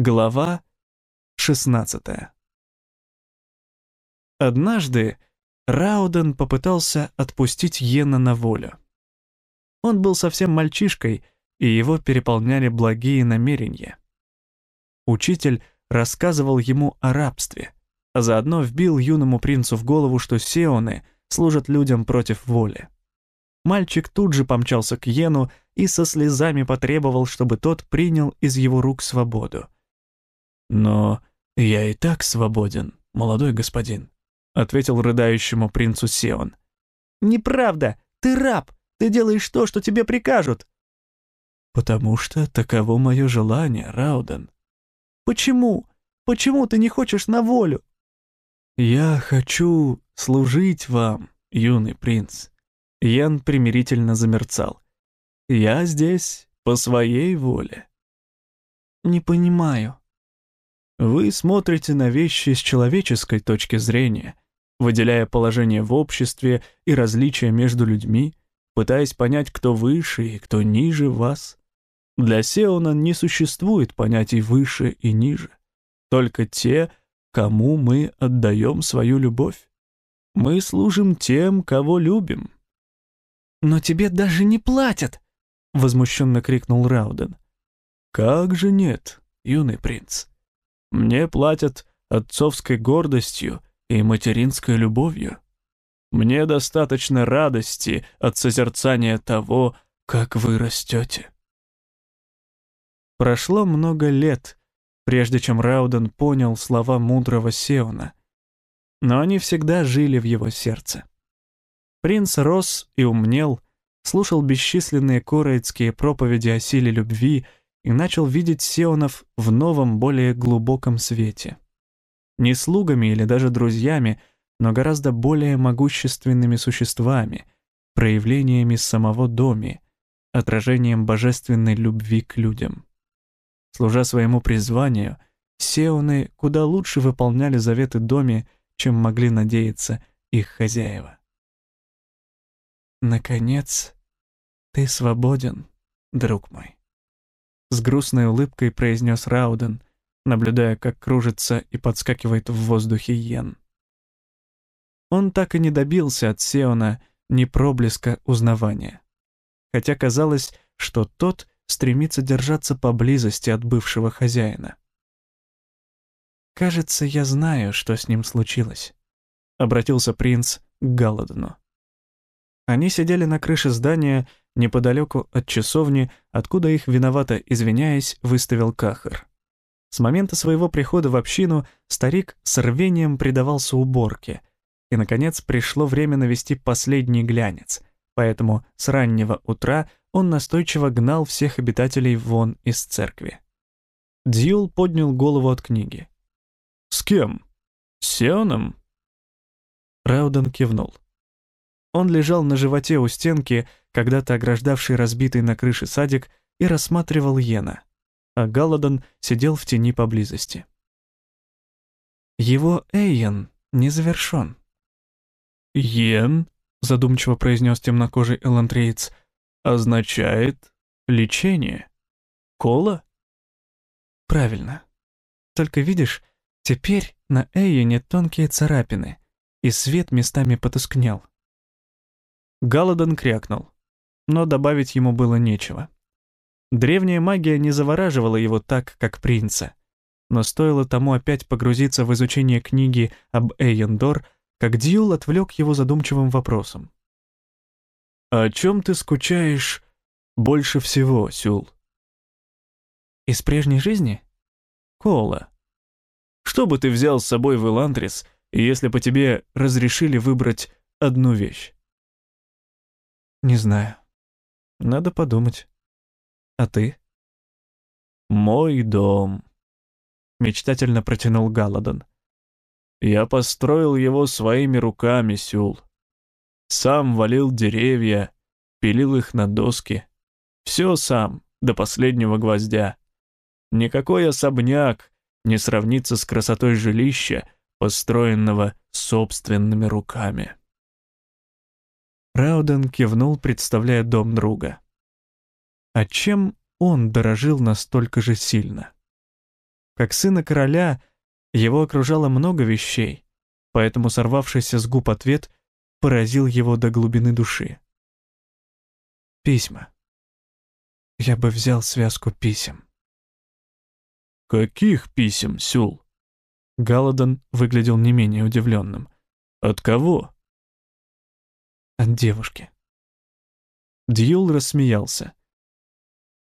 Глава 16 Однажды Рауден попытался отпустить Йена на волю. Он был совсем мальчишкой, и его переполняли благие намерения. Учитель рассказывал ему о рабстве, а заодно вбил юному принцу в голову, что сеоны служат людям против воли. Мальчик тут же помчался к Йену и со слезами потребовал, чтобы тот принял из его рук свободу. «Но я и так свободен, молодой господин», — ответил рыдающему принцу Сеон. «Неправда! Ты раб! Ты делаешь то, что тебе прикажут!» «Потому что таково мое желание, Рауден». «Почему? Почему ты не хочешь на волю?» «Я хочу служить вам, юный принц». Ян примирительно замерцал. «Я здесь по своей воле». «Не понимаю», вы смотрите на вещи с человеческой точки зрения, выделяя положение в обществе и различия между людьми, пытаясь понять, кто выше и кто ниже вас. Для Сеона не существует понятий выше и ниже, только те, кому мы отдаем свою любовь. Мы служим тем, кого любим. «Но тебе даже не платят!» — возмущенно крикнул Рауден. «Как же нет, юный принц?» Мне платят отцовской гордостью и материнской любовью. Мне достаточно радости от созерцания того, как вы растете. Прошло много лет, прежде чем Рауден понял слова мудрого Сеуна, но они всегда жили в его сердце. Принц рос и умнел, слушал бесчисленные короицкие проповеди о силе любви и начал видеть сеонов в новом, более глубоком свете. Не слугами или даже друзьями, но гораздо более могущественными существами, проявлениями самого Доми, отражением божественной любви к людям. Служа своему призванию, сеоны куда лучше выполняли заветы Доми, чем могли надеяться их хозяева. «Наконец, ты свободен, друг мой». С грустной улыбкой произнес Рауден, наблюдая, как кружится и подскакивает в воздухе Йен. Он так и не добился от Сеона ни проблеска узнавания. Хотя казалось, что тот стремится держаться поблизости от бывшего хозяина. «Кажется, я знаю, что с ним случилось», — обратился принц к Галадону. Они сидели на крыше здания неподалеку от часовни, откуда их, виновато извиняясь, выставил Кахар. С момента своего прихода в общину старик с рвением предавался уборке, и, наконец, пришло время навести последний глянец, поэтому с раннего утра он настойчиво гнал всех обитателей вон из церкви. Дьюл поднял голову от книги. «С кем? С Сионом?» Рауден кивнул. Он лежал на животе у стенки, когда-то ограждавший разбитый на крыше садик, и рассматривал Йена, а Галадон сидел в тени поблизости. Его Эйен не завершен. «Йен», — задумчиво произнес темнокожий элантреец, — «означает лечение. Кола?» «Правильно. Только видишь, теперь на Эйене тонкие царапины, и свет местами потускнел. Галадон крякнул, но добавить ему было нечего. Древняя магия не завораживала его так, как принца. Но стоило тому опять погрузиться в изучение книги об Эйендор, как Дьюл отвлек его задумчивым вопросом. «О чем ты скучаешь больше всего, Сюл?» «Из прежней жизни?» «Кола. Что бы ты взял с собой в Эландрис, если бы тебе разрешили выбрать одну вещь?» Не знаю. Надо подумать. А ты? Мой дом. Мечтательно протянул Галадон. Я построил его своими руками, Сюл. Сам валил деревья, пилил их на доски. Все сам, до последнего гвоздя. Никакой особняк не сравнится с красотой жилища, построенного собственными руками. Рауден кивнул, представляя дом друга. А чем он дорожил настолько же сильно? Как сына короля, его окружало много вещей, поэтому сорвавшийся с губ ответ поразил его до глубины души. Письма. Я бы взял связку писем. «Каких писем, Сюл?» Галадон выглядел не менее удивленным. «От кого?» «От девушки». Дьюл рассмеялся.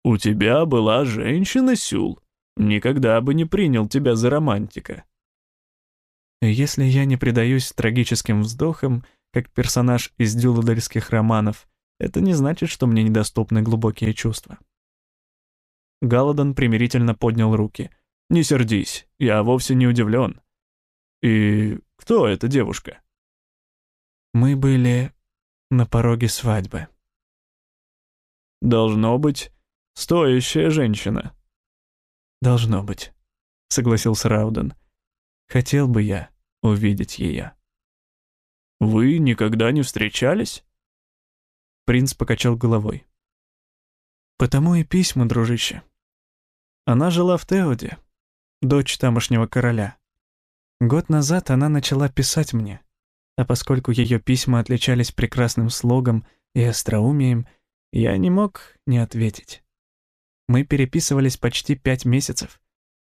«У тебя была женщина, Сюл. Никогда бы не принял тебя за романтика». Если я не предаюсь трагическим вздохам, как персонаж из дюладельских романов, это не значит, что мне недоступны глубокие чувства. Галадон примирительно поднял руки. «Не сердись, я вовсе не удивлен. И кто эта девушка?» Мы были на пороге свадьбы. «Должно быть, стоящая женщина». «Должно быть», — согласился Рауден. «Хотел бы я увидеть ее». «Вы никогда не встречались?» Принц покачал головой. «Потому и письма, дружище. Она жила в Теоде, дочь тамошнего короля. Год назад она начала писать мне, а поскольку ее письма отличались прекрасным слогом и остроумием, я не мог не ответить. Мы переписывались почти пять месяцев,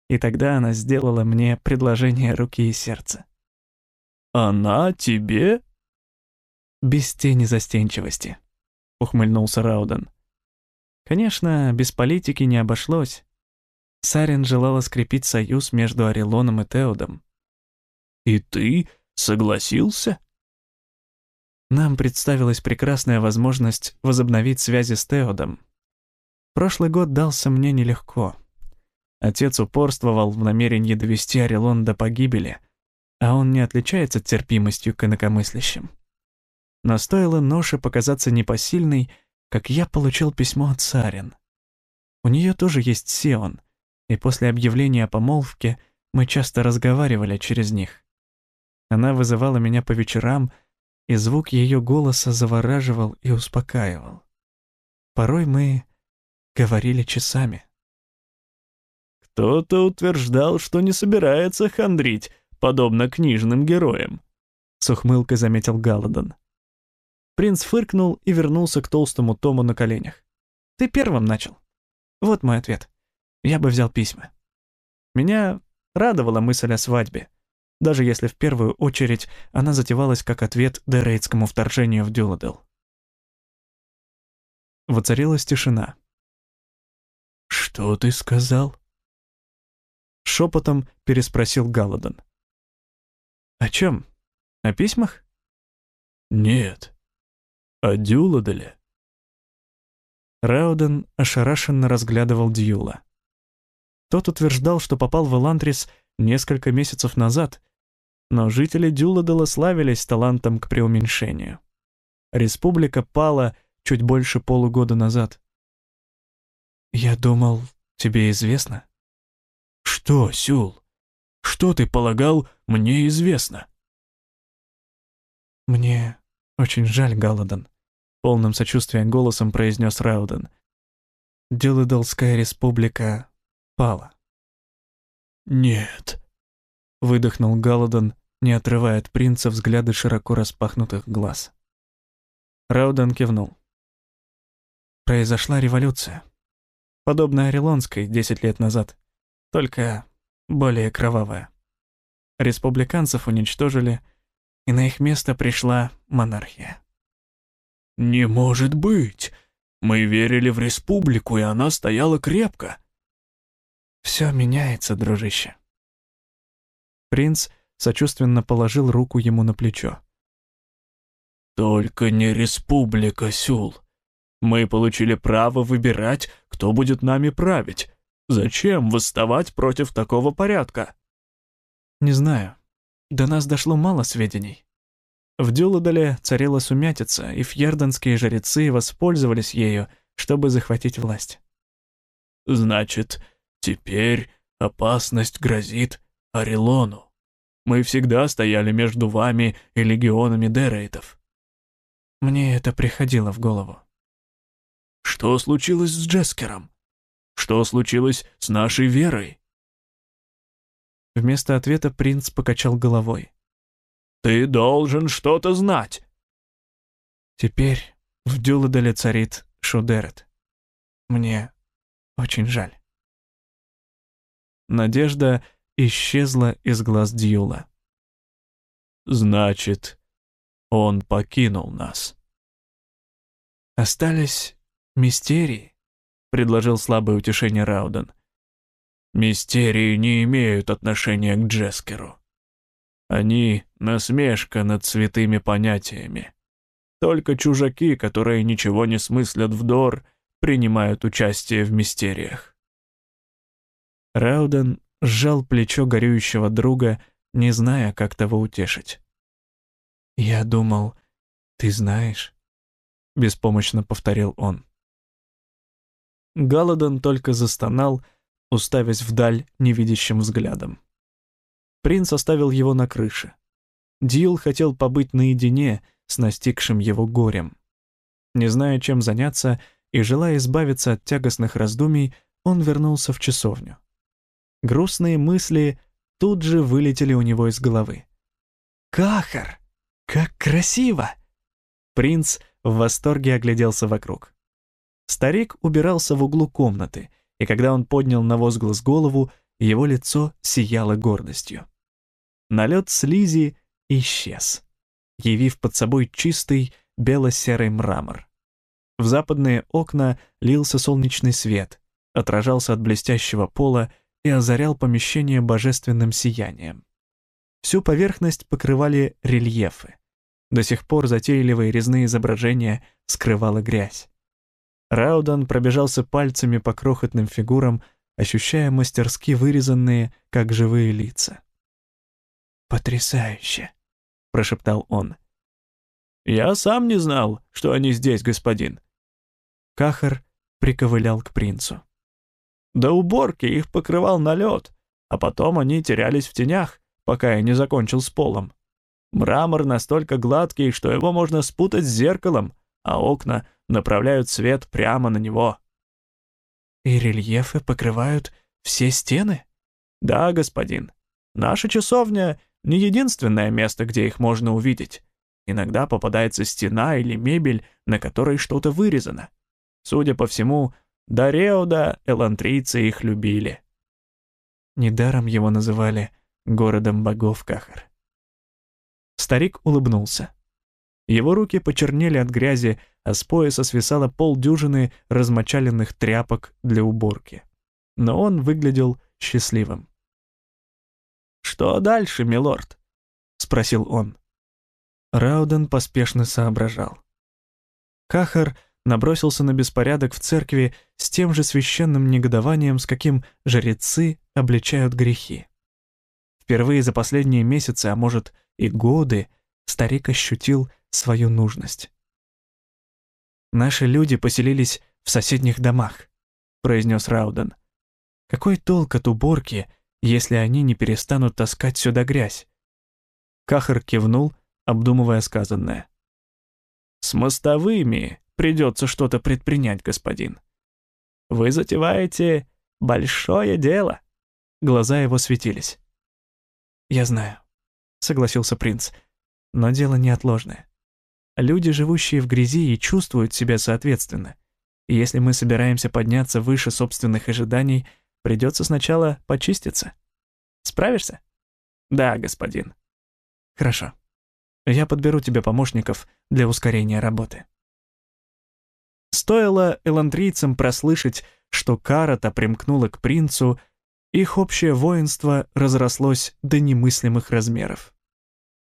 и тогда она сделала мне предложение руки и сердца. «Она тебе?» «Без тени застенчивости», — ухмыльнулся Рауден. Конечно, без политики не обошлось. Сарин желала скрепить союз между Орелоном и Теодом. «И ты согласился?» Нам представилась прекрасная возможность возобновить связи с Теодом. Прошлый год дался мне нелегко. Отец упорствовал в намерении довести Орелон до погибели, а он не отличается терпимостью к инакомыслящим. Но стоило ноше показаться непосильной, как я получил письмо от Сарин. У нее тоже есть Сион, и после объявления о помолвке мы часто разговаривали через них. Она вызывала меня по вечерам, и звук ее голоса завораживал и успокаивал. Порой мы говорили часами. «Кто-то утверждал, что не собирается хандрить, подобно книжным героям», — с ухмылкой заметил Галадон. Принц фыркнул и вернулся к толстому тому на коленях. «Ты первым начал. Вот мой ответ. Я бы взял письма. Меня радовала мысль о свадьбе, даже если в первую очередь она затевалась как ответ Дерейтскому вторжению в Дюладел. Воцарилась тишина. «Что ты сказал?» Шепотом переспросил Галадон. «О чем? О письмах?» «Нет. О Дюладеле». Рауден ошарашенно разглядывал Дьюла. Тот утверждал, что попал в Элантрис несколько месяцев назад, но жители Дюладела славились талантом к преуменьшению. Республика пала чуть больше полугода назад. «Я думал, тебе известно?» «Что, Сюл? Что ты полагал, мне известно?» «Мне очень жаль, Галадон», — полным сочувствием голосом произнес Рауден. «Дюладелская республика пала». «Нет», — выдохнул Галадон, не отрывая от принца взгляды широко распахнутых глаз. Рауден кивнул. Произошла революция. Подобная Орелонской 10 лет назад, только более кровавая. Республиканцев уничтожили, и на их место пришла монархия. «Не может быть! Мы верили в республику, и она стояла крепко!» Все меняется, дружище. Принц сочувственно положил руку ему на плечо. «Только не республика, Сюл. Мы получили право выбирать, кто будет нами править. Зачем восставать против такого порядка?» «Не знаю. До нас дошло мало сведений. В Дюладале царила сумятица, и фьерденские жрецы воспользовались ею, чтобы захватить власть». «Значит, Теперь опасность грозит Орелону. Мы всегда стояли между вами и легионами Дерейтов. Мне это приходило в голову. Что случилось с Джескером? Что случилось с нашей верой? Вместо ответа принц покачал головой. «Ты должен что-то знать!» Теперь в Дюладеле царит Шудерет. Мне очень жаль. Надежда исчезла из глаз Дьюла. «Значит, он покинул нас». «Остались мистерии», — предложил слабое утешение Рауден. «Мистерии не имеют отношения к Джескеру. Они — насмешка над святыми понятиями. Только чужаки, которые ничего не смыслят в Дор, принимают участие в мистериях». Рауден сжал плечо горюющего друга, не зная, как того утешить. «Я думал, ты знаешь», — беспомощно повторил он. Галадон только застонал, уставясь вдаль невидящим взглядом. Принц оставил его на крыше. Дил хотел побыть наедине с настигшим его горем. Не зная, чем заняться и желая избавиться от тягостных раздумий, он вернулся в часовню. Грустные мысли тут же вылетели у него из головы. «Кахар! Как красиво!» Принц в восторге огляделся вокруг. Старик убирался в углу комнаты, и когда он поднял на возглас голову, его лицо сияло гордостью. Налет слизи исчез, явив под собой чистый бело-серый мрамор. В западные окна лился солнечный свет, отражался от блестящего пола и озарял помещение божественным сиянием. Всю поверхность покрывали рельефы. До сих пор затейливые резные изображения скрывала грязь. Раудан пробежался пальцами по крохотным фигурам, ощущая мастерски вырезанные, как живые лица. «Потрясающе!» — прошептал он. «Я сам не знал, что они здесь, господин». Кахар приковылял к принцу. До уборки их покрывал налет, а потом они терялись в тенях, пока я не закончил с полом. Мрамор настолько гладкий, что его можно спутать с зеркалом, а окна направляют свет прямо на него. И рельефы покрывают все стены? Да, господин. Наша часовня — не единственное место, где их можно увидеть. Иногда попадается стена или мебель, на которой что-то вырезано. Судя по всему, до Реуда элантрийцы их любили. Недаром его называли городом богов Кахар. Старик улыбнулся. Его руки почернели от грязи, а с пояса свисало полдюжины размочаленных тряпок для уборки. Но он выглядел счастливым. «Что дальше, милорд?» — спросил он. Рауден поспешно соображал. Кахар набросился на беспорядок в церкви с тем же священным негодованием, с каким жрецы обличают грехи. Впервые за последние месяцы, а может и годы, старик ощутил свою нужность. «Наши люди поселились в соседних домах», — произнес Рауден. «Какой толк от уборки, если они не перестанут таскать сюда грязь?» Кахар кивнул, обдумывая сказанное. «С мостовыми придется что-то предпринять, господин. Вы затеваете большое дело». Глаза его светились. «Я знаю», — согласился принц, — «но дело неотложное. Люди, живущие в грязи, и чувствуют себя соответственно. И если мы собираемся подняться выше собственных ожиданий, придется сначала почиститься. Справишься?» «Да, господин». «Хорошо. Я подберу тебе помощников для ускорения работы». Стоило эландрийцам прослышать, что Карата примкнула к принцу, их общее воинство разрослось до немыслимых размеров.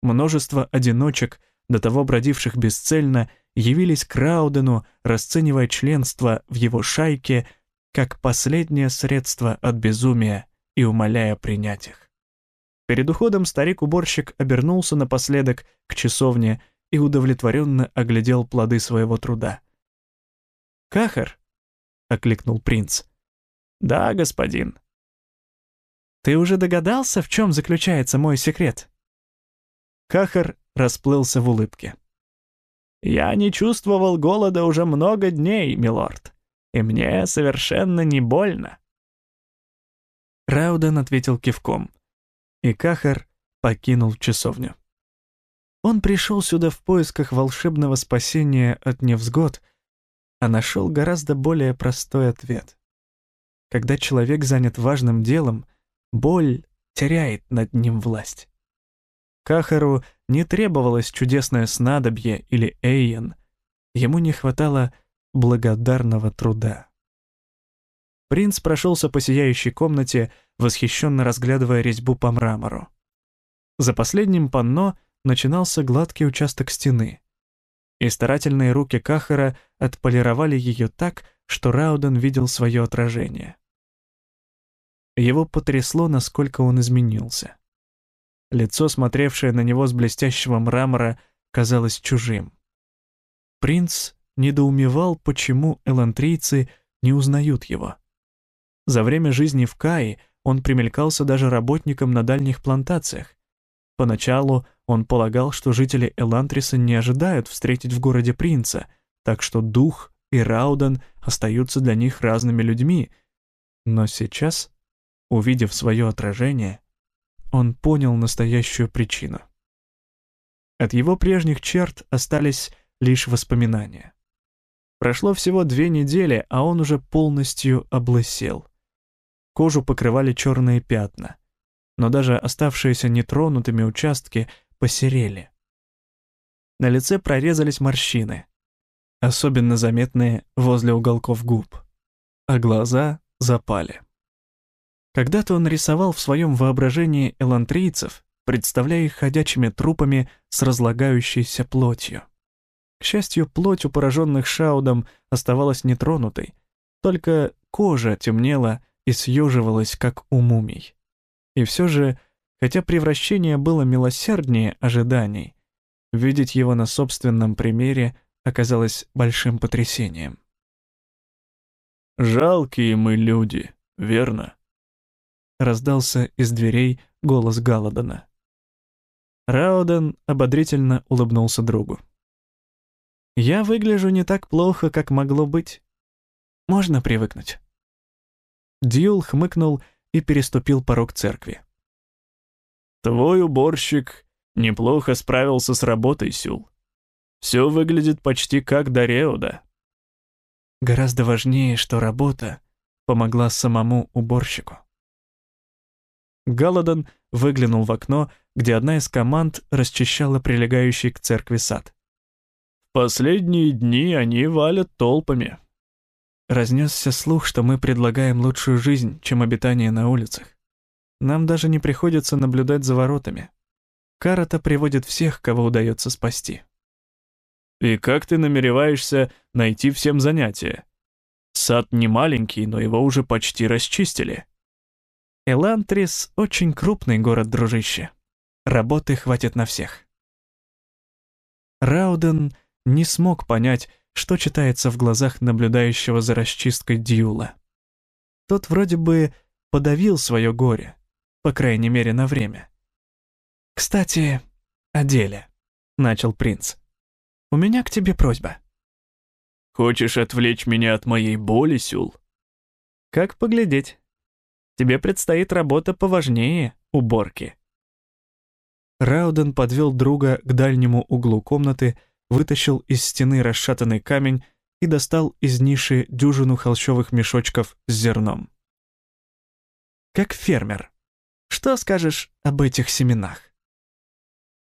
Множество одиночек, до того бродивших бесцельно, явились к Раудену, расценивая членство в его шайке как последнее средство от безумия и умоляя принять их. Перед уходом старик-уборщик обернулся напоследок к часовне и удовлетворенно оглядел плоды своего труда — «Кахар?» — окликнул принц. «Да, господин». «Ты уже догадался, в чем заключается мой секрет?» Кахар расплылся в улыбке. «Я не чувствовал голода уже много дней, милорд, и мне совершенно не больно». Рауден ответил кивком. и Кахар покинул часовню. Он пришел сюда в поисках волшебного спасения от невзгод, а нашел гораздо более простой ответ. Когда человек занят важным делом, боль теряет над ним власть. Кахару не требовалось чудесное снадобье или эйен, ему не хватало благодарного труда. Принц прошелся по сияющей комнате, восхищенно разглядывая резьбу по мрамору. За последним панно начинался гладкий участок стены, и старательные руки Кахара отполировали ее так, что Рауден видел свое отражение. Его потрясло, насколько он изменился. Лицо, смотревшее на него с блестящего мрамора, казалось чужим. Принц недоумевал, почему элантрийцы не узнают его. За время жизни в Каи он примелькался даже работником на дальних плантациях. Поначалу он полагал, что жители Элантриса не ожидают встретить в городе принца, так что Дух и Рауден остаются для них разными людьми. Но сейчас, увидев свое отражение, он понял настоящую причину. От его прежних черт остались лишь воспоминания. Прошло всего две недели, а он уже полностью облысел. Кожу покрывали черные пятна, но даже оставшиеся нетронутыми участки посерели. На лице прорезались морщины, особенно заметные возле уголков губ, а глаза запали. Когда-то он рисовал в своем воображении элантрийцев, представляя их ходячими трупами с разлагающейся плотью. К счастью, плоть у пораженных Шаудом оставалась нетронутой, только кожа темнела и съеживалась, как у мумий. И все же, хотя превращение было милосерднее ожиданий, видеть его на собственном примере оказалось большим потрясением. «Жалкие мы люди, верно?» раздался из дверей голос Галадона. Рауден ободрительно улыбнулся другу. «Я выгляжу не так плохо, как могло быть. Можно привыкнуть». Дьюл хмыкнул и переступил порог церкви. «Твой уборщик неплохо справился с работой, Сюл. Все выглядит почти как до Реуда». Гораздо важнее, что работа помогла самому уборщику. Галадон выглянул в окно, где одна из команд расчищала прилегающий к церкви сад. «В последние дни они валят толпами». Разнесся слух, что мы предлагаем лучшую жизнь, чем обитание на улицах. Нам даже не приходится наблюдать за воротами. Карата приводит всех, кого удается спасти. «И как ты намереваешься найти всем занятия? Сад не маленький, но его уже почти расчистили». Элантрис — очень крупный город, дружище. Работы хватит на всех. Рауден не смог понять, что читается в глазах наблюдающего за расчисткой Дьюла. Тот вроде бы подавил свое горе, по крайней мере, на время. «Кстати, о деле», — начал принц. «У меня к тебе просьба». «Хочешь отвлечь меня от моей боли, Сюл?» «Как поглядеть». Тебе предстоит работа поважнее уборки». Рауден подвел друга к дальнему углу комнаты, вытащил из стены расшатанный камень и достал из ниши дюжину холщовых мешочков с зерном. «Как фермер, что скажешь об этих семенах?»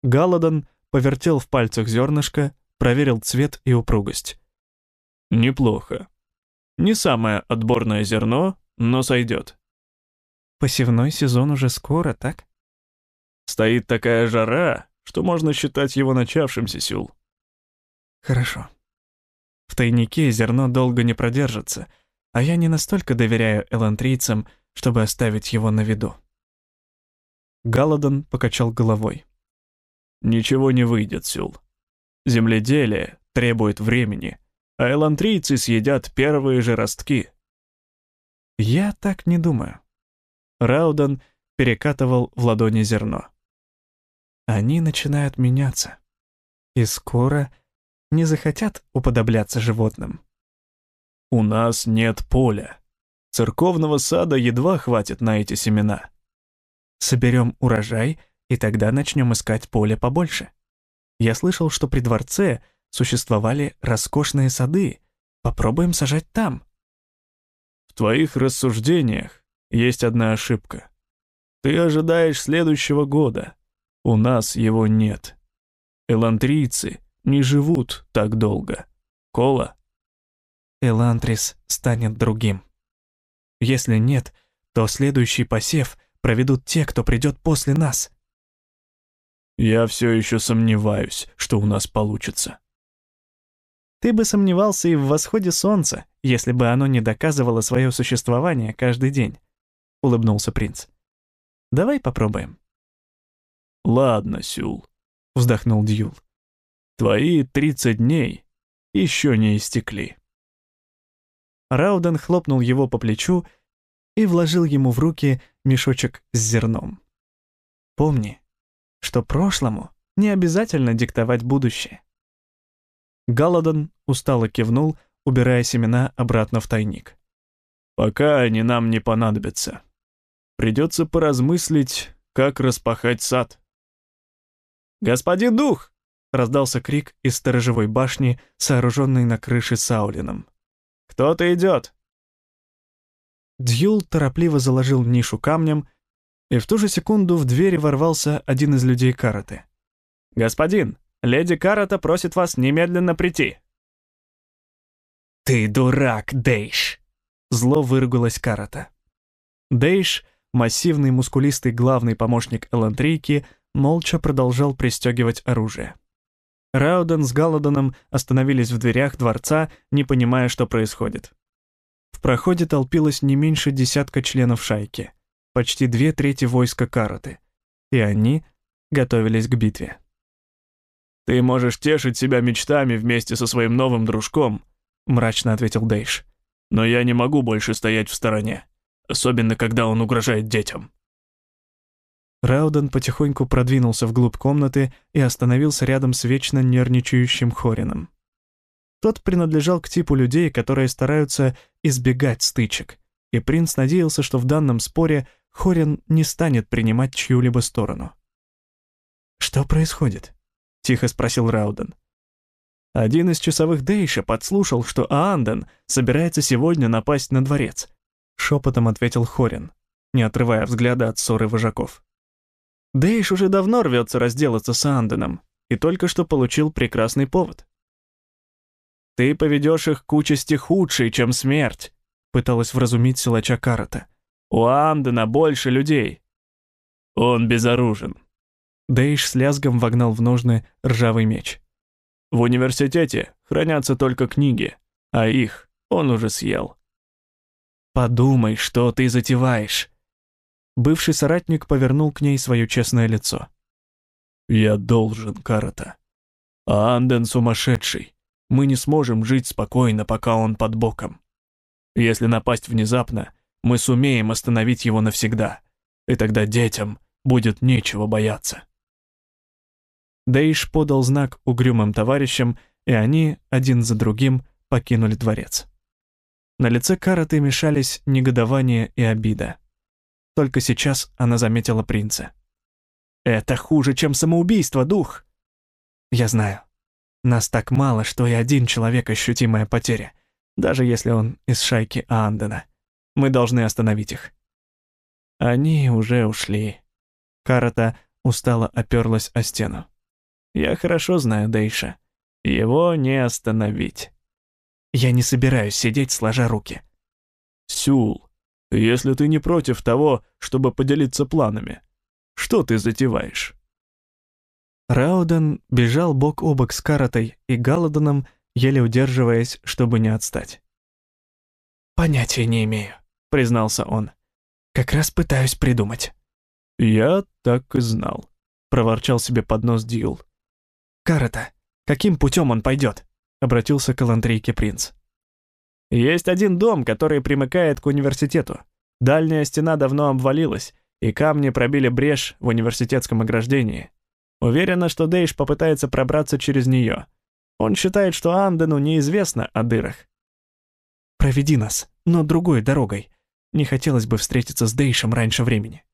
Галадон повертел в пальцах зернышко, проверил цвет и упругость. «Неплохо. Не самое отборное зерно, но сойдет. Посевной сезон уже скоро, так? Стоит такая жара, что можно считать его начавшимся, Сюл. Хорошо. В тайнике зерно долго не продержится, а я не настолько доверяю элантрийцам, чтобы оставить его на виду. Галадон покачал головой. «Ничего не выйдет, Сюл. Земледелие требует времени, а элантрийцы съедят первые же ростки». «Я так не думаю. Раудан перекатывал в ладони зерно. Они начинают меняться. И скоро не захотят уподобляться животным. «У нас нет поля. Церковного сада едва хватит на эти семена». соберем урожай, и тогда начнем искать поле побольше. Я слышал, что при дворце существовали роскошные сады. Попробуем сажать там. В твоих рассуждениях есть одна ошибка. Ты ожидаешь следующего года. У нас его нет. Элантрийцы не живут так долго. Кола? Элантрис станет другим. Если нет, то следующий посев проведут те, кто придет после нас. Я все еще сомневаюсь, что у нас получится. Ты бы сомневался и в восходе солнца, если бы оно не доказывало свое существование каждый день, — улыбнулся принц. Давай попробуем. Ладно, Сюл, — вздохнул Дьюл. Твои тридцать дней еще не истекли. Рауден хлопнул его по плечу и вложил ему в руки мешочек с зерном. Помни, что прошлому не обязательно диктовать будущее. Галадон устало кивнул, убирая семена обратно в тайник. «Пока они нам не понадобятся. Придется поразмыслить, как распахать сад». «Господин дух!» — раздался крик из сторожевой башни, сооруженной на крыше Саулином. «Кто-то идет!» Дьюл торопливо заложил нишу камнем и в ту же секунду в дверь ворвался один из людей Караты. «Господин, леди Карата просит вас немедленно прийти». «Ты дурак, Дейш!» — зло выругалась Карата. Дейш, массивный мускулистый главный помощник Элантрийки, молча продолжал пристегивать оружие. Рауден с Галадоном остановились в дверях дворца, не понимая, что происходит. В проходе толпилось не меньше десятка членов шайки почти две трети войска Караты, и они готовились к битве. «Ты можешь тешить себя мечтами вместе со своим новым дружком», мрачно ответил Дейш. «Но я не могу больше стоять в стороне, особенно когда он угрожает детям». Рауден потихоньку продвинулся вглубь комнаты и остановился рядом с вечно нервничающим Хорином. Тот принадлежал к типу людей, которые стараются избегать стычек, и принц надеялся, что в данном споре Хорин не станет принимать чью-либо сторону. «Что происходит?» — тихо спросил Рауден. Один из часовых Дейша подслушал, что Аанден собирается сегодня напасть на дворец. Шепотом ответил Хорин, не отрывая взгляда от ссоры вожаков. Дейш уже давно рвется разделаться с Аанденом и только что получил прекрасный повод. «Ты поведешь их к участи худшей, чем смерть», пыталась вразумить силача Карата. У Андена больше людей. Он безоружен. Дейш с лязгом вогнал в ножны ржавый меч. В университете хранятся только книги, а их он уже съел. «Подумай, что ты затеваешь!» Бывший соратник повернул к ней свое честное лицо. «Я должен, Карата. А Анден сумасшедший. Мы не сможем жить спокойно, пока он под боком. Если напасть внезапно, мы сумеем остановить его навсегда, и тогда детям будет нечего бояться. Дейш подал знак угрюмым товарищам, и они, один за другим, покинули дворец. На лице Караты мешались негодование и обида. Только сейчас она заметила принца. «Это хуже, чем самоубийство, дух!» «Я знаю. Нас так мало, что и один человек — ощутимая потеря, даже если он из шайки Аандена. Мы должны остановить их». Они уже ушли. Карата устало оперлась о стену. «Я хорошо знаю Дейша. Его не остановить. Я не собираюсь сидеть сложа руки». «Сюл, если ты не против того, чтобы поделиться планами, что ты затеваешь?» Рауден бежал бок о бок с Каратой и Галадоном, еле удерживаясь, чтобы не отстать. «Понятия не имею», — признался он. «Как раз пытаюсь придумать». «Я так и знал», — проворчал себе под нос Дьюл. «Карата, каким путем он пойдет?» — обратился к Алантрийке принц. «Есть один дом, который примыкает к университету. Дальняя стена давно обвалилась, и камни пробили брешь в университетском ограждении. Уверена, что Дейш попытается пробраться через нее. Он считает, что Андену неизвестно о дырах. «Проведи нас, но другой дорогой. Не хотелось бы встретиться с Дейшем раньше времени.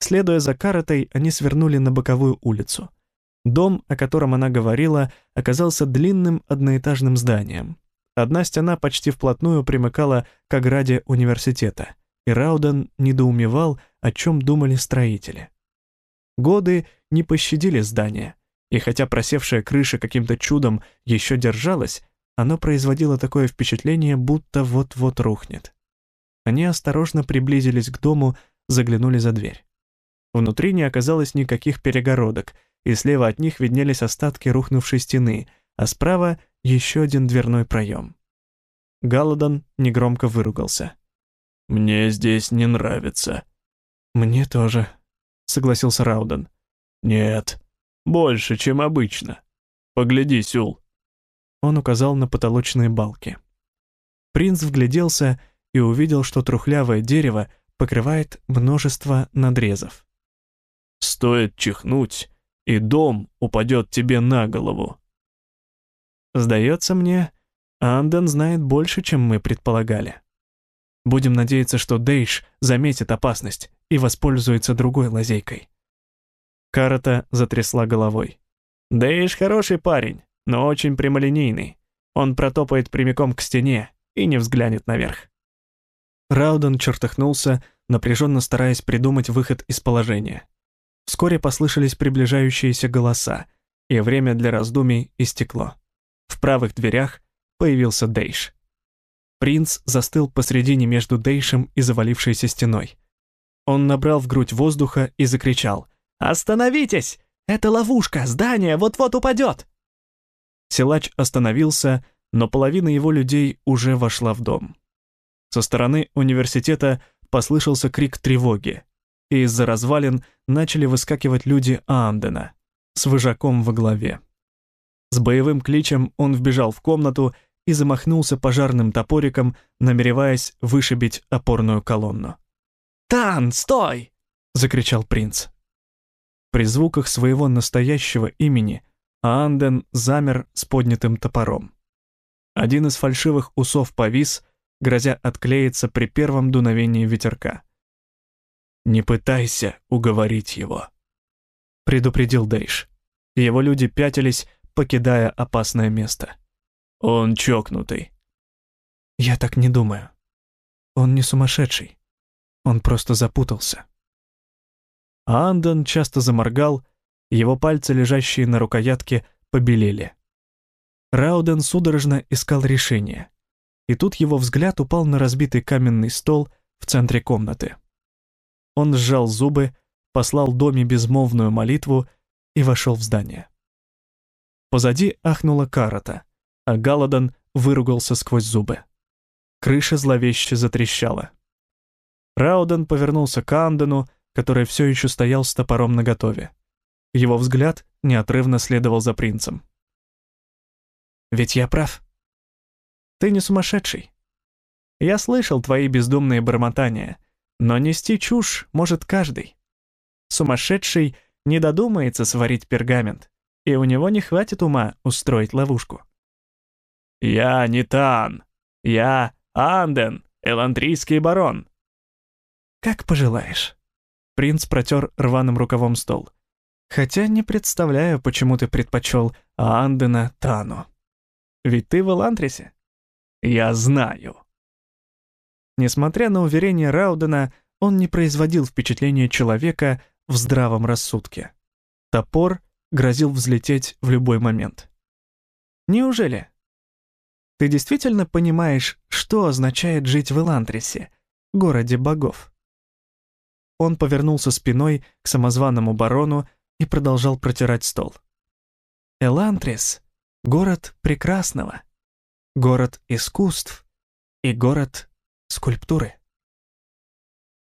Следуя за Каратой, они свернули на боковую улицу. Дом, о котором она говорила, оказался длинным одноэтажным зданием. Одна стена почти вплотную примыкала к ограде университета, и Рауден недоумевал, о чем думали строители. Годы не пощадили здание, и хотя просевшая крыша каким-то чудом еще держалась, оно производило такое впечатление, будто вот-вот рухнет. Они осторожно приблизились к дому, заглянули за дверь. Внутри не оказалось никаких перегородок, и слева от них виднелись остатки рухнувшей стены, а справа — еще один дверной проем. Галадон негромко выругался. «Мне здесь не нравится». «Мне тоже», — согласился Рауден. «Нет, больше, чем обычно. Погляди, Сюл». Он указал на потолочные балки. Принц вгляделся и увидел, что трухлявое дерево покрывает множество надрезов. «Стоит чихнуть, и дом упадет тебе на голову». «Сдается мне, Анден знает больше, чем мы предполагали. Будем надеяться, что Дейш заметит опасность и воспользуется другой лазейкой». Карата затрясла головой. «Дэйш хороший парень, но очень прямолинейный. Он протопает прямиком к стене и не взглянет наверх». Рауден чертыхнулся, напряженно стараясь придумать выход из положения. Вскоре послышались приближающиеся голоса, и время для раздумий истекло. В правых дверях появился Дейш. Принц застыл посредине между Дейшем и завалившейся стеной. Он набрал в грудь воздуха и закричал — «Остановитесь! Это ловушка! Здание вот-вот упадет!» Силач остановился, но половина его людей уже вошла в дом. Со стороны университета послышался крик тревоги, и из-за развалин начали выскакивать люди Аандена с выжаком во главе. С боевым кличем он вбежал в комнату и замахнулся пожарным топориком, намереваясь вышибить опорную колонну. «Тан, стой!» — закричал принц. При звуках своего настоящего имени Аанден замер с поднятым топором. Один из фальшивых усов повис, грозя отклеиться при первом дуновении ветерка. «Не пытайся уговорить его», — предупредил Дейш. Его люди пятились, покидая опасное место. «Он чокнутый». «Я так не думаю. Он не сумасшедший. Он просто запутался». Андон часто заморгал, его пальцы, лежащие на рукоятке, побелели. Рауден судорожно искал решение. И тут его взгляд упал на разбитый каменный стол в центре комнаты. Он сжал зубы, послал доме безмолвную молитву и вошел в здание. Позади ахнула Карата, а Галадан выругался сквозь зубы. Крыша зловеще затрещала. Рауден повернулся к Андену, который все еще стоял с топором наготове. Его взгляд неотрывно следовал за принцем. «Ведь я прав. Ты не сумасшедший. Я слышал твои бездумные бормотания, но нести чушь может каждый. Сумасшедший не додумается сварить пергамент, и у него не хватит ума устроить ловушку». «Я не Тан. Я Анден, элантрийский барон». «Как пожелаешь». Принц протер рваным рукавом стол. «Хотя не представляю, почему ты предпочел Андена Тану. Ведь ты в Элантрисе?» «Я знаю». Несмотря на уверение Раудена, он не производил впечатления человека в здравом рассудке. Топор грозил взлететь в любой момент. «Неужели? Ты действительно понимаешь, что означает жить в Элантрисе, городе богов?» Он повернулся спиной к самозваному барону и продолжал протирать стол. Элантрис — город прекрасного, город искусств и город скульптуры.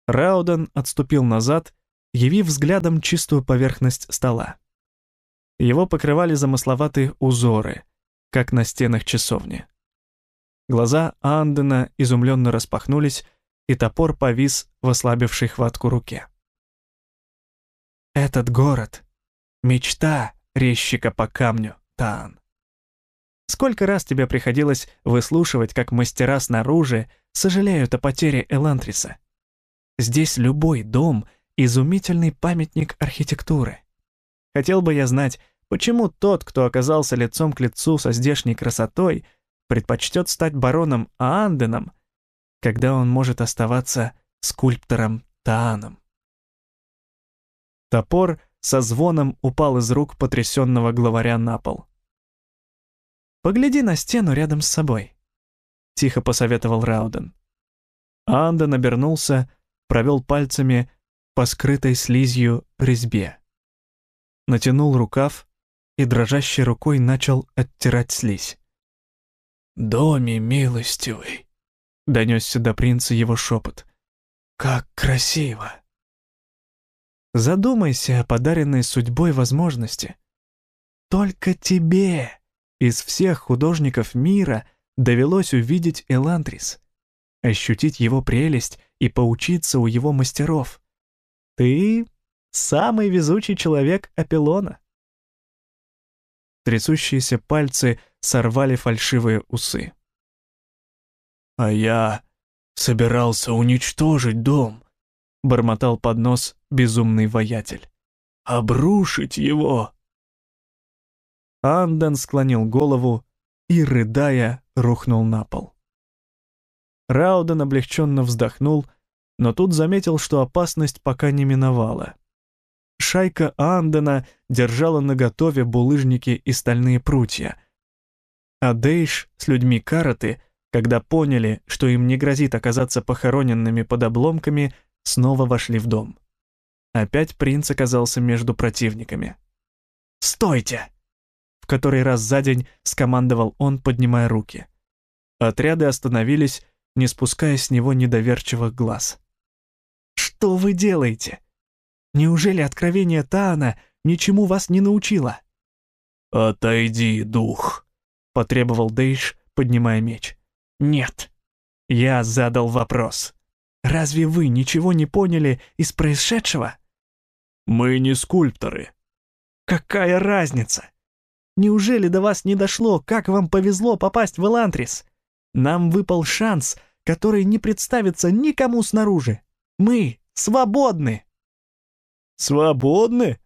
Рауден отступил назад, явив взглядом чистую поверхность стола. Его покрывали замысловатые узоры, как на стенах часовни. Глаза Андена изумленно распахнулись, и топор повис в ослабевшей хватку руке. «Этот город — мечта резчика по камню, Таан. Сколько раз тебе приходилось выслушивать, как мастера снаружи сожалеют о потере Элантриса? Здесь любой дом изумительный памятник архитектуры. Хотел бы я знать, почему тот, кто оказался лицом к лицу со здешней красотой, предпочтет стать бароном Аанденом, когда он может оставаться скульптором Тааном. Топор со звоном упал из рук потрясенного главаря на пол. «Погляди на стену рядом с собой», — тихо посоветовал Рауден. Анден обернулся, провел пальцами по скрытой слизью резьбе. Натянул рукав и дрожащей рукой начал оттирать слизь. «Доми милостивый», — донесся до принца его шепот. «Как красиво!» Задумайся о подаренной судьбой возможности. Только тебе из всех художников мира довелось увидеть Элантрис, ощутить его прелесть и поучиться у его мастеров. Ты самый везучий человек Апеллона. Трясущиеся пальцы сорвали фальшивые усы. «А я собирался уничтожить дом», — бормотал под нос безумный воятель. «Обрушить его!» Анден склонил голову и, рыдая, рухнул на пол. Рауден облегченно вздохнул, но тут заметил, что опасность пока не миновала. Шайка Андена держала наготове булыжники и стальные прутья. А Дейш с людьми Караты, когда поняли, что им не грозит оказаться похороненными под обломками, снова вошли в дом. Опять принц оказался между противниками. «Стойте!» В который раз за день скомандовал он, поднимая руки. Отряды остановились, не спуская с него недоверчивых глаз. «Что вы делаете? Неужели откровение Таана ничему вас не научило?» «Отойди, дух», — потребовал Дейш, поднимая меч. «Нет». Я задал вопрос. «Разве вы ничего не поняли из происшедшего?» «Мы не скульпторы». «Какая разница? Неужели до вас не дошло, как вам повезло попасть в Элантрис? Нам выпал шанс, который не представится никому снаружи. Мы свободны!» «Свободны?»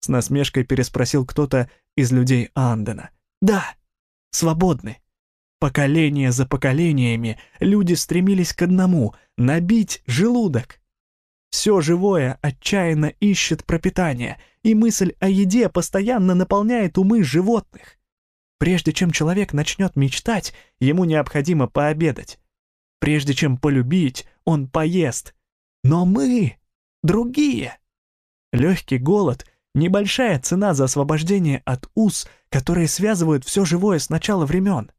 С насмешкой переспросил кто-то из людей Андена. «Да, свободны. Поколение за поколениями люди стремились к одному — набить желудок. Все живое отчаянно ищет пропитание, и мысль о еде постоянно наполняет умы животных. Прежде чем человек начнет мечтать, ему необходимо пообедать. Прежде чем полюбить, он поест. Но мы другие. Легкий голод — небольшая цена за освобождение от уз, которые связывают все живое с начала времен.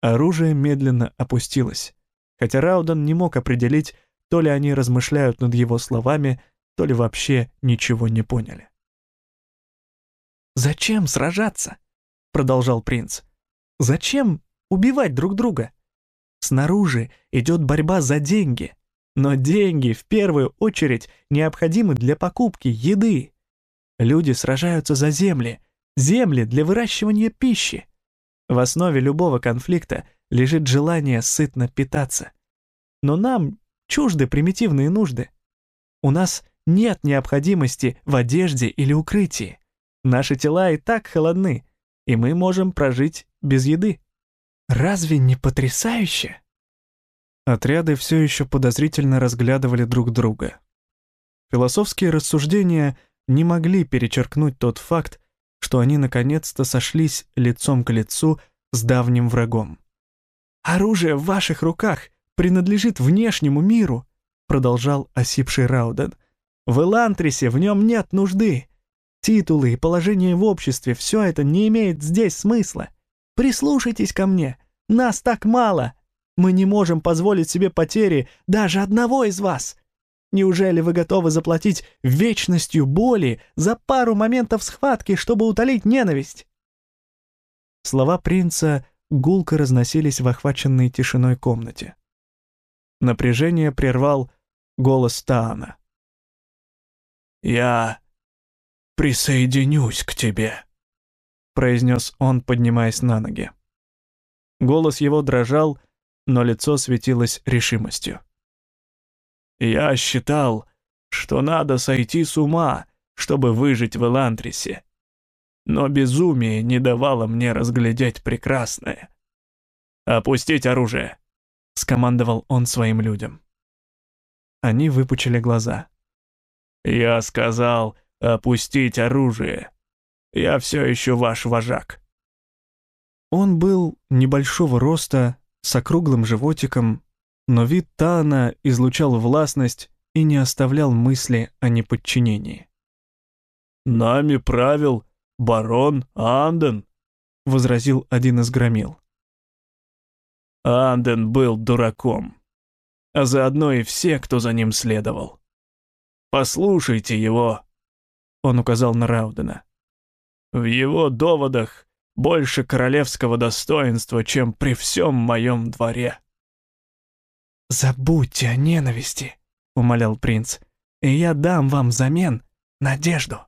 Оружие медленно опустилось, хотя Рауден не мог определить, то ли они размышляют над его словами, то ли вообще ничего не поняли. «Зачем сражаться?» — продолжал принц. «Зачем убивать друг друга? Снаружи идет борьба за деньги, но деньги в первую очередь необходимы для покупки еды. Люди сражаются за земли, земли для выращивания пищи. В основе любого конфликта лежит желание сытно питаться. Но нам чужды примитивные нужды. У нас нет необходимости в одежде или укрытии. Наши тела и так холодны, и мы можем прожить без еды. Разве не потрясающе? Отряды все еще подозрительно разглядывали друг друга. Философские рассуждения не могли перечеркнуть тот факт, что они наконец-то сошлись лицом к лицу с давним врагом. «Оружие в ваших руках принадлежит внешнему миру», продолжал осипший Рауден. «В Элантрисе в нем нет нужды. Титулы и положение в обществе — все это не имеет здесь смысла. Прислушайтесь ко мне. Нас так мало. Мы не можем позволить себе потери даже одного из вас. Неужели вы готовы заплатить вечностью боли за пару моментов схватки, чтобы утолить ненависть?» Слова принца гулко разносились в охваченной тишиной комнате. Напряжение прервал голос Таана. «Я присоединюсь к тебе», — произнес он, поднимаясь на ноги. Голос его дрожал, но лицо светилось решимостью. Я считал, что надо сойти с ума, чтобы выжить в Элантрисе. Но безумие не давало мне разглядеть прекрасное. «Опустить оружие!» — скомандовал он своим людям. Они выпучили глаза. «Я сказал, опустить оружие. Я все еще ваш вожак». Он был небольшого роста, с округлым животиком, но вид Таана излучал властность и не оставлял мысли о неподчинении. «Нами правил барон Анден», — возразил один из громил. Анден был дураком, а заодно и все, кто за ним следовал. «Послушайте его», — он указал на Раудена. «В его доводах больше королевского достоинства, чем при всем моем дворе». «Забудьте о ненависти», — умолял принц, — «и я дам вам взамен надежду».